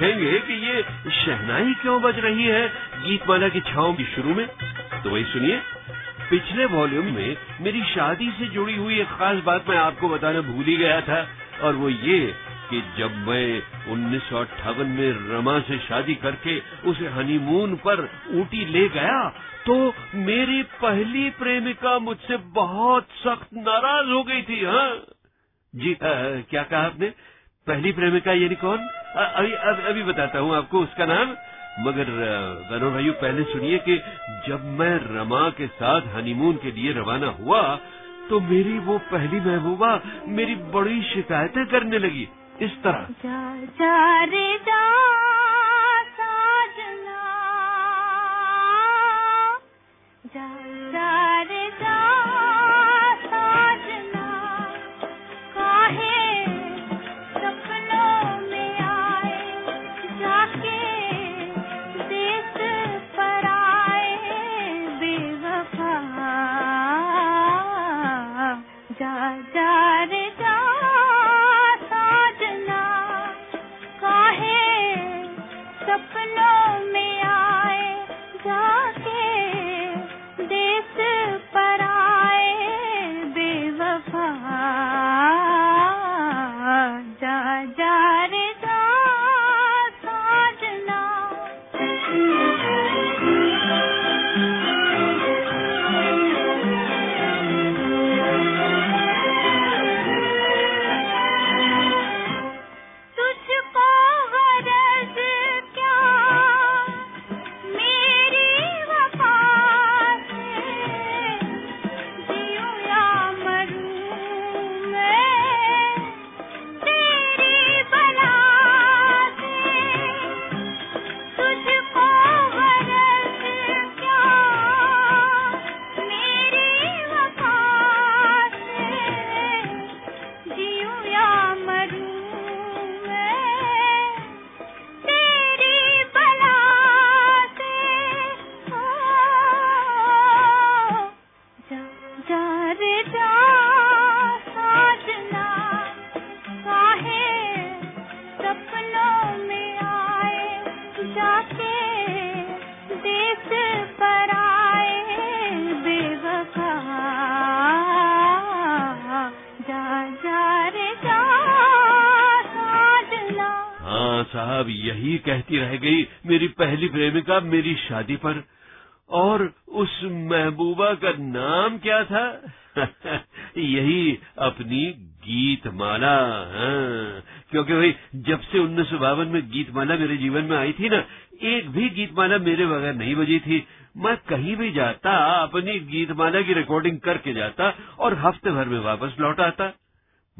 पूछेंगे कि ये शहनाई क्यों बज रही है गीतमाला की छाओं की शुरू में? तो वही सुनिए। पिछले वॉल्यूम में मेरी शादी से जुड़ी हुई एक खास बात मैं आपको बताना भूल ही गया था और वो ये कि जब मैं उन्नीस सौ अट्ठावन में रमा से शादी करके उसे हनीमून पर ऊटी ले गया तो मेरी पहली प्रेमिका मुझसे बहुत सख्त नाराज़ हो गई थी हाँ? जी आ, क्या कहा आपने? पहली प्रेमिका यानी कौन? अभी अभी, अभी बताता हूँ आपको उसका नाम। मगर बनो भाइयों पहले सुनिए कि जब मैं रमा के साथ हनीमून के लिए रवाना हुआ तो मेरी वो पहली महबूबा मेरी बड़ी शिकायतें करने लगी। इस तरह। जा जा रे जा जा प्रेमिका मेरी शादी पर, और उस महबूबा का नाम क्या था? यही अपनी गीतमाला हाँ। क्योंकि भाई, जब से उन्नीस सौ बावन में गीतमाला मेरे जीवन में आई थी ना, एक भी गीतमाला मेरे बगैर नहीं बजी थी। मैं कहीं भी जाता, अपनी गीतमाला की रिकॉर्डिंग करके जाता, और हफ़्ते भर में वापस लौट आता।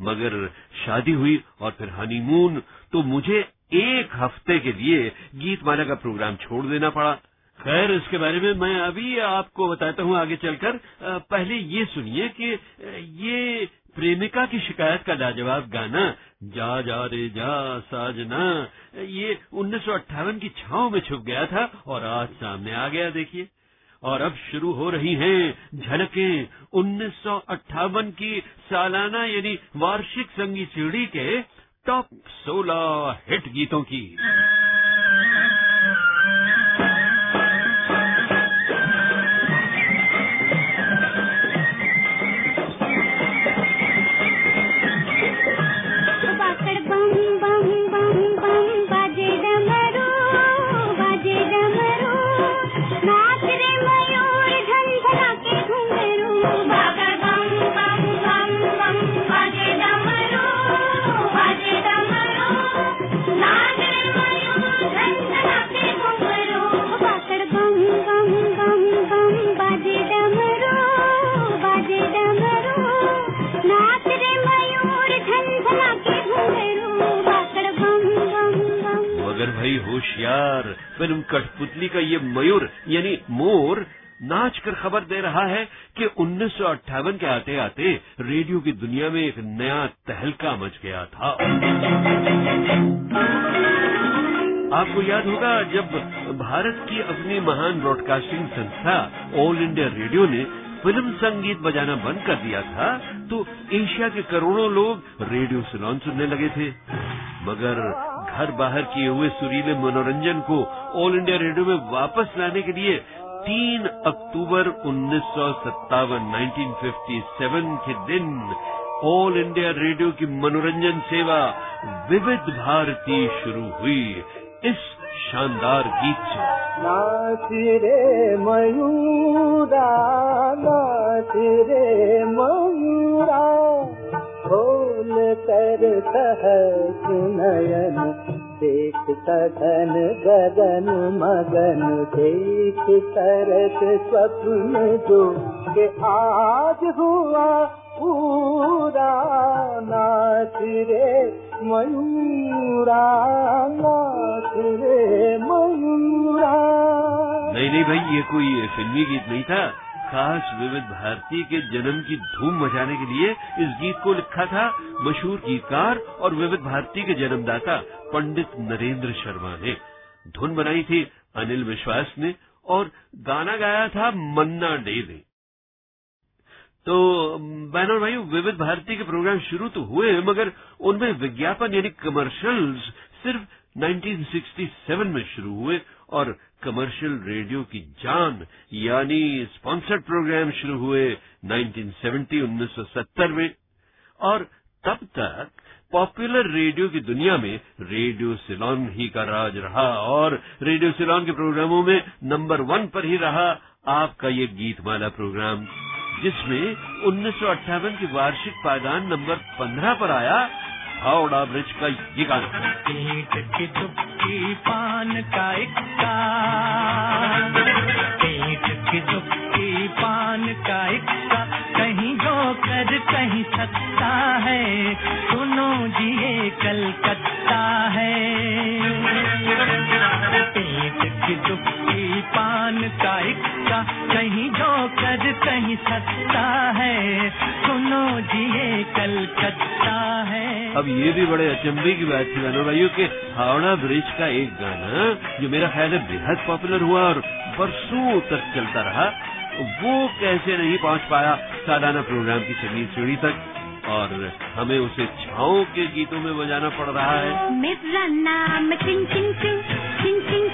मगर शादी हुई और फिर हनीमून तो मुझे एक हफ़्ते के लिए गीत गीतमाला का प्रोग्राम छोड़ देना पड़ा। खैर, इसके बारे में मैं अभी आपको बताता हूँ आगे चलकर। पहले ये सुनिए कि ये प्रेमिका की शिकायत का लाजवाब गाना, जा जा रे जा साजना, ये उन्नीस की छाव में छुप गया था और आज सामने आ गया, देखिए। और अब शुरू हो रही हैं झलकें उन्नीस की सालाना यानी वार्षिक संगीत सीढ़ी के टॉप 16 हिट गीतों की। होशियार कठपुतली का ये मयूर, यानी मोर नाच कर खबर दे रहा है कि उन्नीस सौ अट्ठावन के आते आते रेडियो की दुनिया में एक नया तहलका मच गया था। आपको याद होगा, जब भारत की अपनी महान ब्रॉडकास्टिंग संस्था ऑल इंडिया रेडियो ने फ़िल्म संगीत बजाना बंद कर दिया था तो एशिया के करोड़ों लोग रेडियो सिलोन सुनने लगे थे। मगर घर बाहर किए हुए सुरीले मनोरंजन को ऑल इंडिया रेडियो में वापस लाने के लिए 3 अक्टूबर उन्नीस सौ सत्तावन के दिन ऑल इंडिया रेडियो की मनोरंजन सेवा विविध भारती शुरू हुई। इस शानदार गीत से। नाच रे मयूरा नाच रे मयूरा, खोल कर सहस नयन, देख सघन गगन मगन, देख तरस स्वप्न जो के आज हुआ पूरा नाच रे, मयूरा नाच रे, मयूरा। नहीं नहीं भाई, ये कोई फिल्मी गीत नहीं था। खास विविध भारती के जन्म की धूम मचाने के लिए इस गीत को लिखा था मशहूर गीतकार और विविध भारती के जन्मदाता पंडित नरेंद्र शर्मा ने। धुन बनाई थी अनिल विश्वास ने और गाना गाया था मन्ना डे ने। तो बहनों भाई विविध भारती के प्रोग्राम शुरू तो हुए मगर उनमें विज्ञापन यानी कमर्शियल्स सिर्फ़ 1967 में शुरू हुए और कमर्शियल रेडियो की जान, यानी स्पॉन्सर्ड प्रोग्राम शुरू हुए 1970 1970 में। और तब तक पॉपुलर रेडियो की दुनिया में रेडियो सिलोन ही का राज रहा और रेडियो सिलोन के प्रोग्रामों में नंबर वन पर ही रहा आपका ये गीतमाला प्रोग्राम जिसमें उन्नीस की वार्षिक पायदान नंबर 15 पर आया, हावड़ा ब्रिज का ये गाना। ईट की दुपकी पान का इक्का ईट की दुपकी पान का इक्का, कहीं जो कर कहीं सकता है। सुनो जी कलकत्ता है। की पान का इक्का कहीं जो कर कहीं सकता है। सुनो जी ये कलकत्ता है। अब ये भी बड़े अचंभे की बात थी बहनों भाइयों के। हावड़ा ब्रिज का एक गाना जो मेरा ख्याल है बेहद पॉपुलर हुआ और बरसों तक चलता रहा वो कैसे नहीं पहुँच पाया सालाना प्रोग्राम की संगीत सीढ़ी तक। और हमें उसे छाओ के गीतों में बजाना पड़ रहा है। मेरा नाम चिंग चिंग चू चिंग चिंग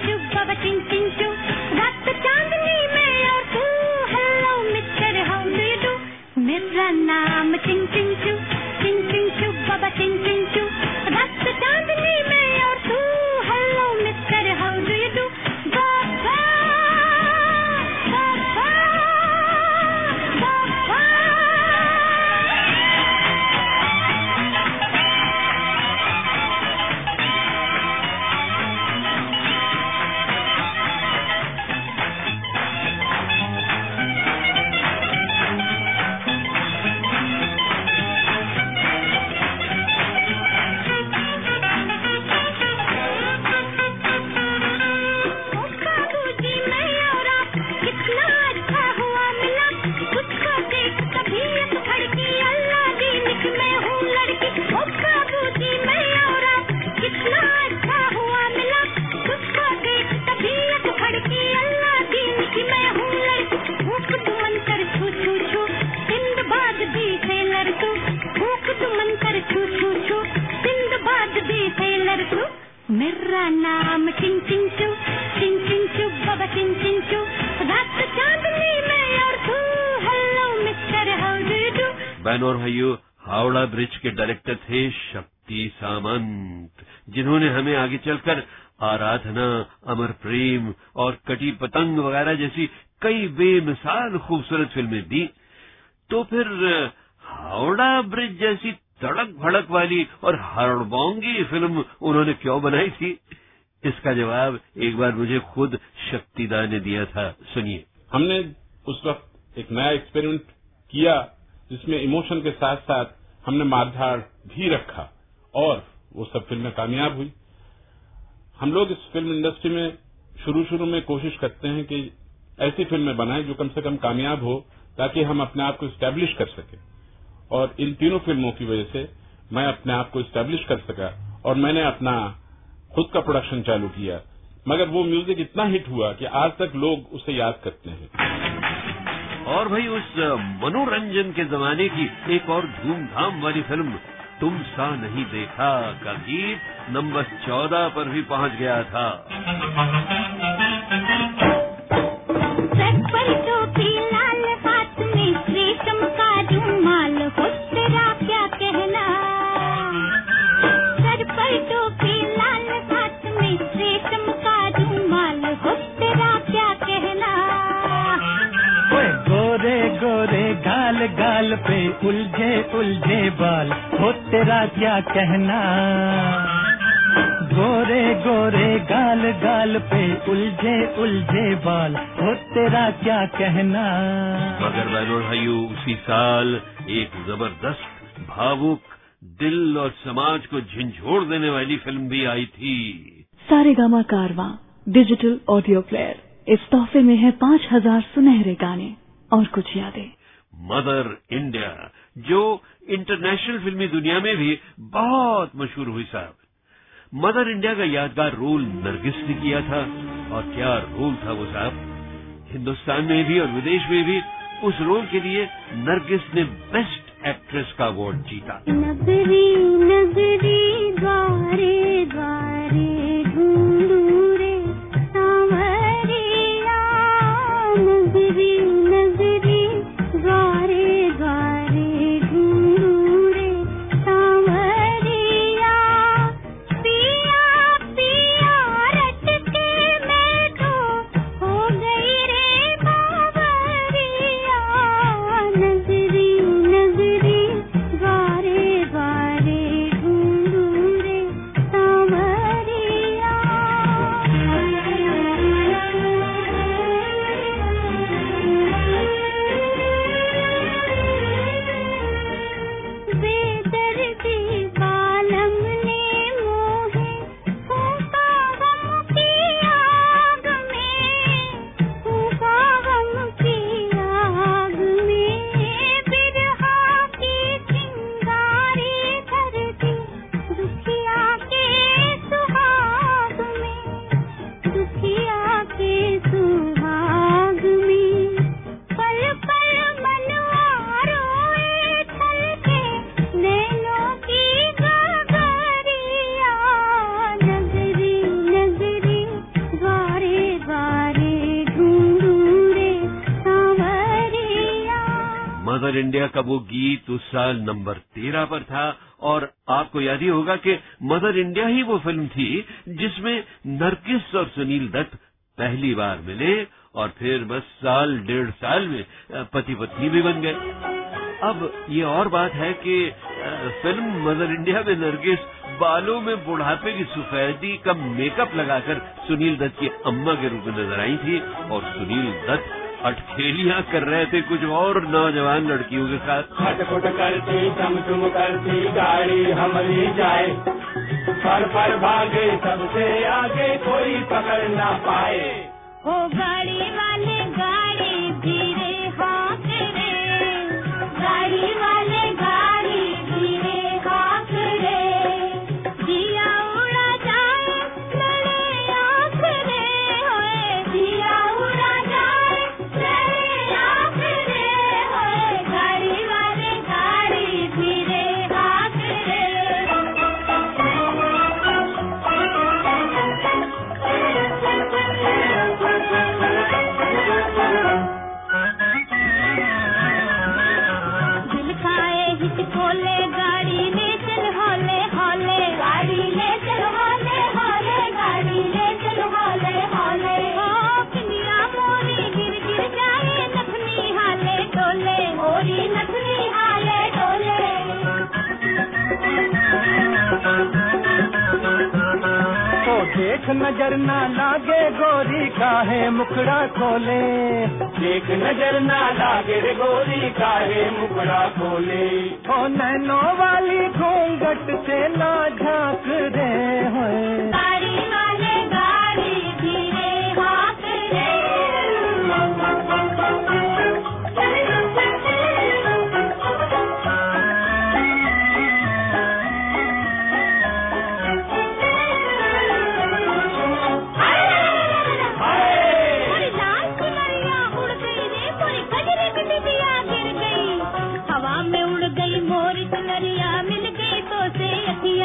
नाम के डायरेक्टर थे शक्ति सामंत, जिन्होंने हमें आगे चलकर आराधना, अमर प्रेम और कटी पतंग वगैरह जैसी कई बेमिसाल खूबसूरत फ़िल्में दी। तो फिर, हावड़ा ब्रिज जैसी तड़क भड़क वाली और हड़बोंगी फ़िल्म उन्होंने क्यों बनाई थी? इसका जवाब एक बार मुझे खुद शक्तिदा ने दिया था। सुनिए। हमने उस वक्त एक नया एक्सपेरिमेंट किया, जिसमें इमोशन के साथ साथ हमने मारधाड़ भी रखा और वो सब फ़िल्में कामयाब हुई। हम लोग इस फ़िल्म इंडस्ट्री में शुरू शुरू में कोशिश करते हैं कि ऐसी फ़िल्में बनाएँ जो कम से कम कामयाब हो, ताकि हम अपने आप को स्टैब्लिश कर सकें। और इन तीनों फ़िल्मों की वजह से मैं अपने आप को स्टैब्लिश कर सका और मैंने अपना खुद का प्रोडक्शन चालू किया। मगर वो म्यूज़िक इतना हिट हुआ कि आज तक लोग उसे याद करते हैं। और भाई उस मनोरंजन के जमाने की एक और धूमधाम वाली फ़िल्म, तुम सा नहीं देखा, का गीत नंबर चौदह पर भी पहुँच गया था। गाल गाल पे उलझे उलझे बाल हो तेरा क्या कहना? गोरे गोरे गाल गाल पे उलझे उलझे बाल हो तेरा क्या कहना? मगर भाइयों उसी साल एक ज़बरदस्त भावुक दिल और समाज को झंझोड़ देने वाली फ़िल्म भी आई थी। सारे गामा कारवा डिजिटल ऑडियो प्लेयर इस तोहफे में है पाँच हज़ार सुनहरे गाने और कुछ यादें। मदर इंडिया जो इंटरनेशनल फिल्मी दुनिया में भी बहुत मशहूर हुई साहब। मदर इंडिया का यादगार रोल नरगिस ने किया था, और क्या रोल था वो साहब? हिंदुस्तान में भी और विदेश में भी उस रोल के लिए नरगिस ने बेस्ट एक्ट्रेस का अवार्ड जीता। नगरी नगरी द्वारे द्वारे। साल नंबर तेरह पर था और आपको याद ही होगा कि मदर इंडिया ही वो फ़िल्म थी जिसमें नरगिस और सुनील दत्त पहली बार मिले और फिर बस साल, डेढ़ साल में पति पत्नी भी बन गए। अब ये और बात है कि फ़िल्म मदर इंडिया में नरगिस बालों में बुढ़ापे की सफेदी का मेकअप लगाकर सुनील दत्त की अम्मा के रूप में नज़र आई थी और सुनील दत्त अटखेलियाँ कर रहे थे कुछ और नौजवान लड़कियों के साथ। खटखुट करती चमचुम करती गाड़ी हमारी जाए। पर पर भागे सबसे आगे कोई पकड़ ना पाए। ओ गाड़ी वाले नज़र ना लागे, गोरी काहे मुखड़ा खोले? एक नज़र ना लागे रे, गोरी काहे मुकड़ा खोले? ओ नैनो वाली घूंघट से ना झाँक रे होए।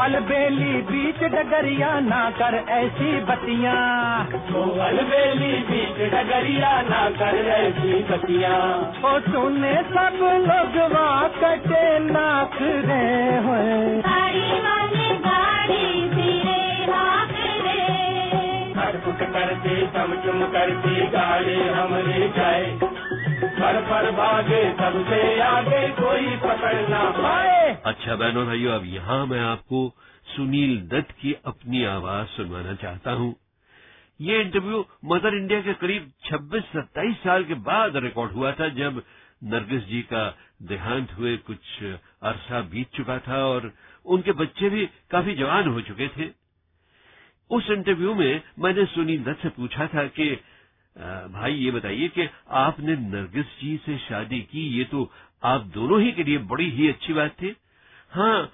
अलबेली बीच डगरिया ना कर ऐसी बतियाँ। तो अलबेली बीच डगरिया ना कर ऐसी बतियाँ। ओ सुने सब लोग वहाँ कटे नाक रे। हाथ करती चमचुम करती गाड़ी हमारी जाए। पर पर भागे, सबसे आगे कोई पकड़ ना पाए। अच्छा बहनों भाइयों, अब यहाँ मैं आपको सुनील दत्त की अपनी आवाज़ सुनवाना चाहता हूँ। ये इंटरव्यू मदर इंडिया के करीब 26-27 साल के बाद रिकॉर्ड हुआ था, जब नरगिस जी का देहांत हुए, कुछ अरसा बीत चुका था और उनके बच्चे भी काफ़ी जवान हो चुके थे। उस इंटरव्यू में मैंने सुनील दत्त से पूछा था कि भाई ये बताइए कि आपने नरगिस जी से शादी की, ये तो आप दोनों ही के लिए बड़ी ही अच्छी बात थी। हाँ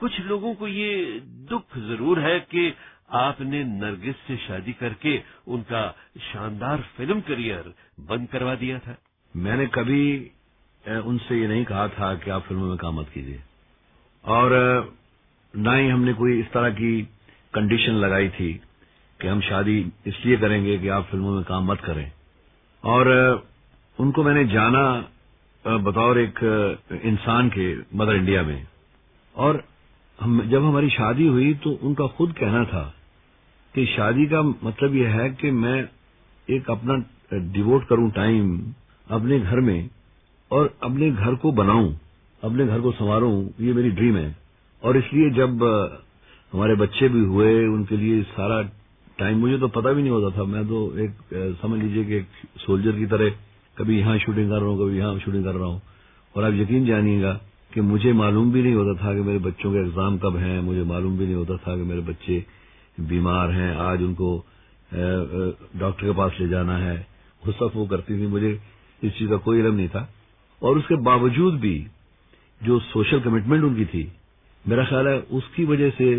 कुछ लोगों को ये दुख ज़रूर है कि आपने नरगिस से शादी करके उनका शानदार फ़िल्म करियर बंद करवा दिया था। मैंने कभी उनसे ये नहीं कहा था कि आप फ़िल्मों में काम मत कीजिए। और ना ही हमने कोई इस तरह की कंडीशन लगाई थी कि हम शादी इसलिए करेंगे कि आप फ़िल्मों में काम मत करें। और उनको मैंने जाना बतौर एक इंसान के मदर इंडिया में। और हम, जब हमारी शादी हुई तो उनका खुद कहना था कि शादी का मतलब यह है कि मैं एक अपना डिवोट करूँ टाइम अपने घर में और अपने घर को बनाऊँ, अपने घर को संवारूं, ये मेरी ड्रीम है। और इसलिए जब हमारे बच्चे भी हुए, उनके लिए सारा टाइम मुझे तो पता भी नहीं होता था। मैं तो एक समझ लीजिए कि एक सोल्जर की तरह कभी यहाँ शूटिंग कर रहा हूँ, कभी यहाँ शूटिंग कर रहा हूँ। और आप यकीन जानिएगा कि मुझे मालूम भी नहीं होता था कि मेरे बच्चों के एग्ज़ाम कब हैं। मुझे मालूम भी नहीं होता था कि मेरे बच्चे बीमार हैं। आज उनको डॉक्टर के पास ले जाना है। सब वो करती थी। मुझे इस चीज़ का कोई इलम नहीं था। और उसके बावजूद भी जो सोशल कमिटमेंट उनकी थी, मेरा ख्याल है उसकी वजह से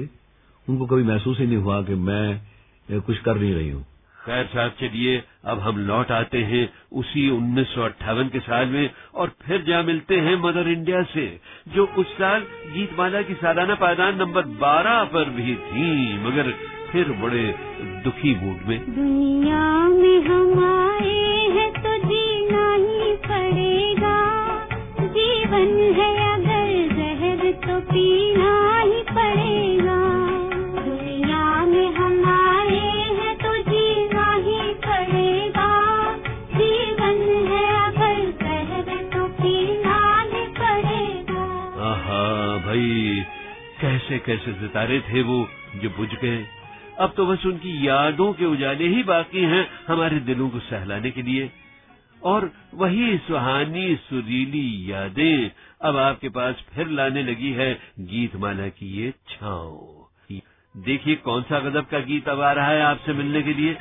उनको कभी महसूस ही नहीं हुआ कि मैं अ, कुछ कर नहीं रही हूँ। खैर साहब चलिए अब हम लौट आते हैं उसी उन्नीस सौ अट्ठावन के साल में और फिर जा मिलते हैं मदर इंडिया से जो उस साल गीतमाला की सालाना पायदान नंबर 12 पर भी थी मगर फिर बड़े दुखी मूड में। दुनिया में हम सितारे थे वो जो बुझ गए। अब तो बस उनकी यादों के उजाले ही बाकी हैं हमारे दिलों को सहलाने के लिए। और वही सुहानी, सुरीली यादें अब आपके पास फिर लाने लगी है गीतमाला की ये छाओ देखिए कौन सा गजब का गीत अब आ रहा है आपसे मिलने के लिए।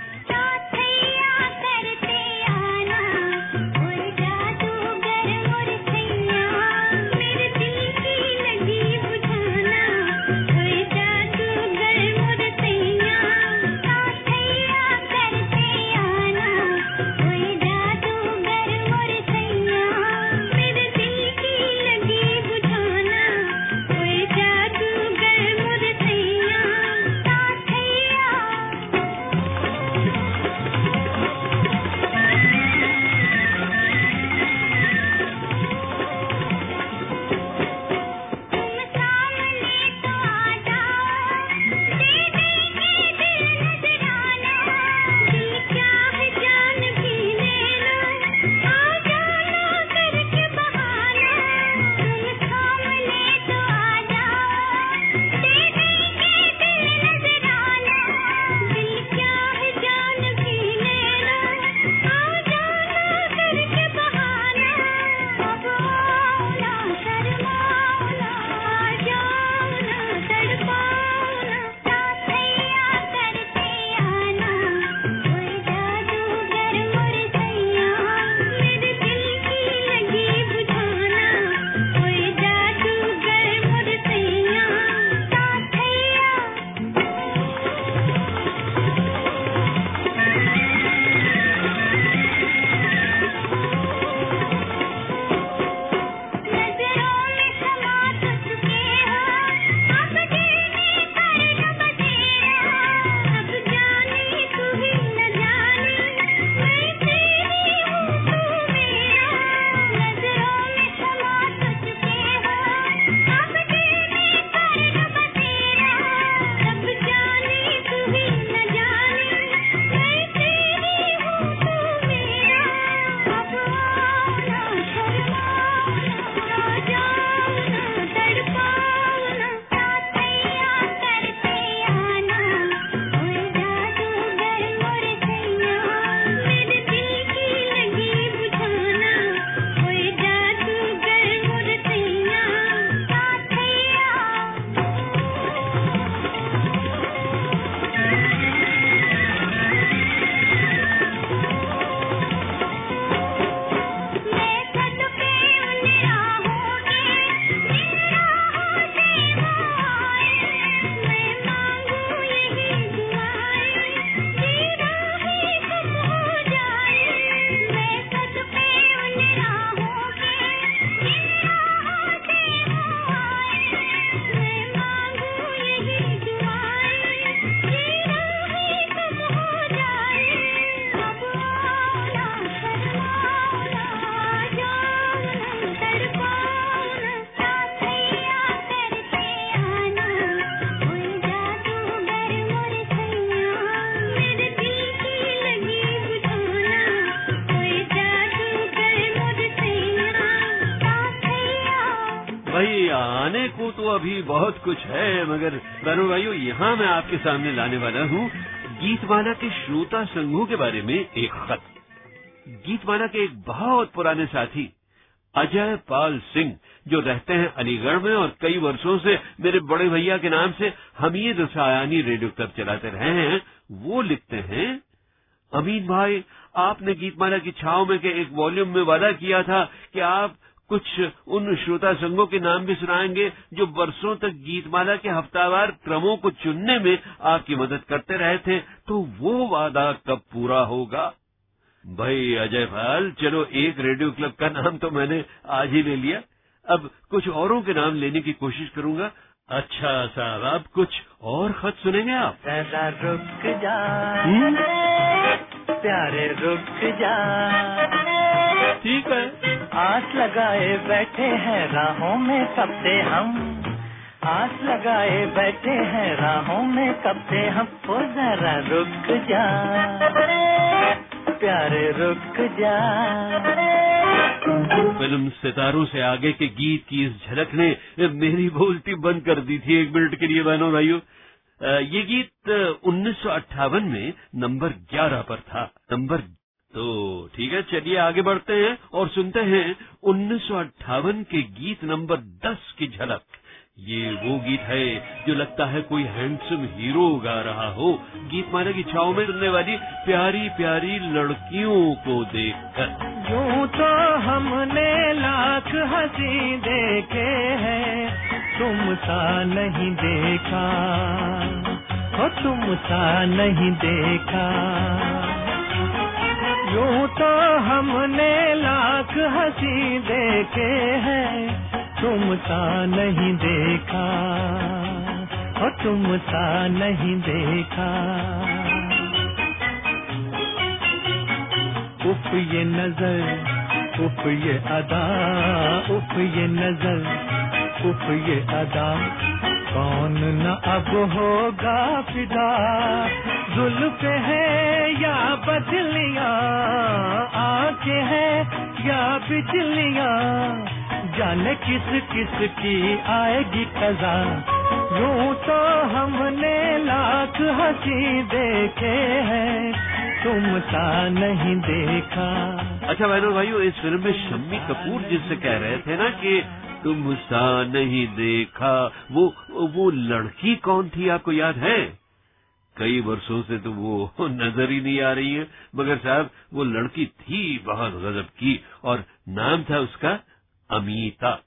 भाई को तो अभी बहुत कुछ है, मगर बहनों भाइयों, यहाँ मैं आपके सामने लाने वाला हूँ गीतमाला के श्रोता संघों के बारे में एक खत। गीतमाला के एक बहुत पुराने साथी, अजय पाल सिंह, जो रहते हैं अलीगढ़ में और कई वर्षों से मेरे बड़े भैया के नाम से हमीद सायानी रेडियो क्लब चलाते रहे हैं, वो लिखते हैं, अमीन भाई, आपने गीतमाला की छाव में के एक वॉल्यूम में वादा किया था कि आप कुछ उन श्रोता संघों के नाम भी सुनाएँगे जो वर्षों तक गीतमाला के हफ्तावार क्रमों को चुनने में आपकी मदद करते रहे थे। तो वो वादा कब पूरा होगा? भाई अजय भाल चलो एक रेडियो क्लब का नाम तो मैंने आज ही ले लिया। अब कुछ औरों के नाम लेने की कोशिश करूँगा। अच्छा साहब अब कुछ और खत सुनेंगे आप? रुक जा हम्म? प्यारे रुक जा ठीक है आस लगाए बैठे हैं राहों में कब से हम। आस लगाए बैठे हैं राहों में कब से हम। ओ, जरा रुक जा। प्यारे रुक जा। फ़िल्म सितारों से आगे के गीत की इस झलक ने मेरी बोलती बंद कर दी थी एक मिनट के लिए बहनों भाइयों। ये गीत उन्नीस सौ अट्ठावन में नंबर 11 पर था, नंबर तो ठीक है, चलिए आगे बढ़ते हैं और सुनते हैं उन्नीस सौ अट्ठावन के गीत नंबर 10 की झलक। ये वो गीत है जो लगता है कोई हैंडसम हीरो गा रहा हो। गीत माने की छाव में सुनने वाली प्यारी प्यारी लड़कियों को देखकर। यूँ तो हमने लाख हँसी देखे हैं तुम सा नहीं देखा तुम सा नहीं देखा। यूँ तो हमने लाख हँसी देखे हैं। तुम सा नहीं देखा और तुम सा नहीं देखा। उफ ये नज़र, उफ ये अदा, उफ ये नज़र, उफ ये अदा। कौन न अब होगा फिदा, जुल्फ है या बदलियाँ आँखें है या बिजलियाँ? जाने किस किस की आएगी कजा यूँ तो हमने लाख हँसी देखे हैं तुम सा नहीं देखा। अच्छा बहनों भाइयों, इस फ़िल्म में शम्मी कपूर जिससे कह रहे थे ना कि तुम सा नहीं देखा, वो वो लड़की कौन थी, आपको याद है? कई वर्षों से तो वो नज़र ही नहीं आ रही है। मगर साहब वो लड़की थी बहुत गजब की और नाम था उसका अमीता।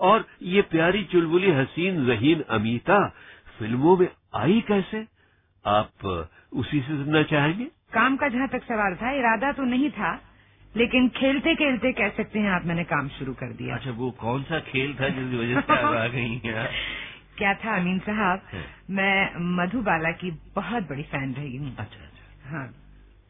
और ये प्यारी चुलबुली हसीन जहीन अमीता फ़िल्मों में आई कैसे? आप उसी से सुनना चाहेंगे? काम का जहाँ तक सवाल था इरादा तो नहीं था लेकिन खेलते खेलते कह सकते हैं आप मैंने काम शुरू कर दिया। अच्छा वो कौन सा खेल था जिसकी वजह से आप आ गई हैं? क्या था अमीन साहब? है। मैं मधुबाला की बहुत बड़ी फ़ैन रही हूँ। अच्छा अच्छा। हाँ।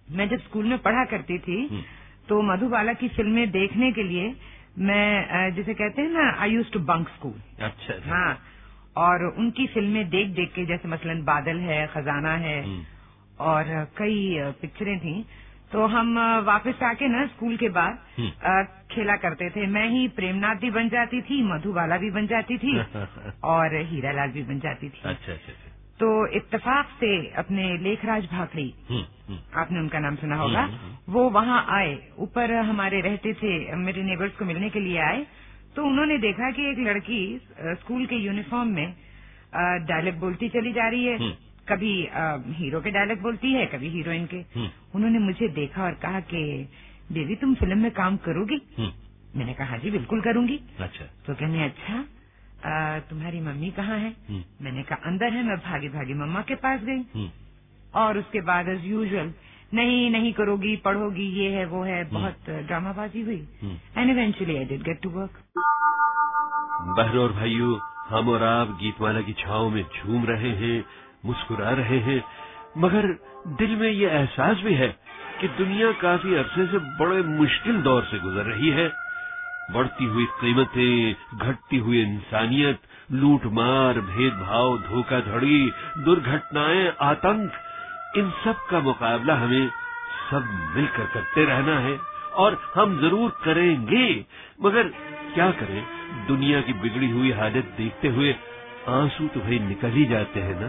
मैं जब स्कूल में पढ़ा करती थी हम्म। तो मधुबाला की फ़िल्में देखने के लिए मैं जिसे कहते हैं ना I use to bunk school अच्छा अच्छा। हाँ। और उनकी फ़िल्में देख देख के जैसे मसलन बादल है खजाना है हम्म, और कई पिक्चरें थी तो हम वापस आके ना स्कूल के बाद हम्म। खेला करते थे। मैं ही प्रेमनाथ भी बन जाती थी मधुबाला भी बन जाती थी और हीरालाल भी बन जाती थी। अच्छा अच्छा अच्छा। तो इत्तेफाक से अपने लेखराज भाकड़ी हम्म, हम्म, आपने उनका नाम सुना होगा। वो वहाँ आए ऊपर हमारे रहते थे मेरे नेबर्स को मिलने के लिए आए। तो उन्होंने देखा कि एक लड़की स्कूल के यूनिफॉर्म में डायलॉग बोलती चली जा रही है। कभी अ, हीरो के डायलॉग बोलती है कभी हीरोइन के। हम्म, उन्होंने मुझे देखा और कहा कि देवी तुम फ़िल्म में काम करोगी? हम्म, मैंने कहा "हाँ जी बिल्कुल करूँगी। अच्छा। तो कहने अच्छा अ, तुम्हारी मम्मी कहाँ है? हम्म, मैंने कहा अंदर है मैं भागी भागी मम्मा के पास गई। और उसके बाद एज यूजल नहीं नहीं करोगी पढ़ोगी ये है वो है बहुत ड्रामाबाजी हुई। And eventually I did get to work बहनों और भाइयों हम और आप गीतमाला की छाव में झूम रहे हैं। मुस्कुरा रहे हैं, मगर दिल में ये एहसास भी है कि दुनिया काफ़ी अरसे से बड़े मुश्किल दौर से गुजर रही है। बढ़ती हुई कीमतें, घटती हुई इंसानियत, लूटमार, भेदभाव, धोखाधड़ी, दुर्घटनाएँ, आतंक, इन सब का मुकाबला हमें सब मिलकर करते रहना है, और हम ज़रूर करेंगे। मगर क्या करें? दुनिया की बिगड़ी हुई हालत देखते हुए आँसू तो भाई निकल ही जाते हैं ना।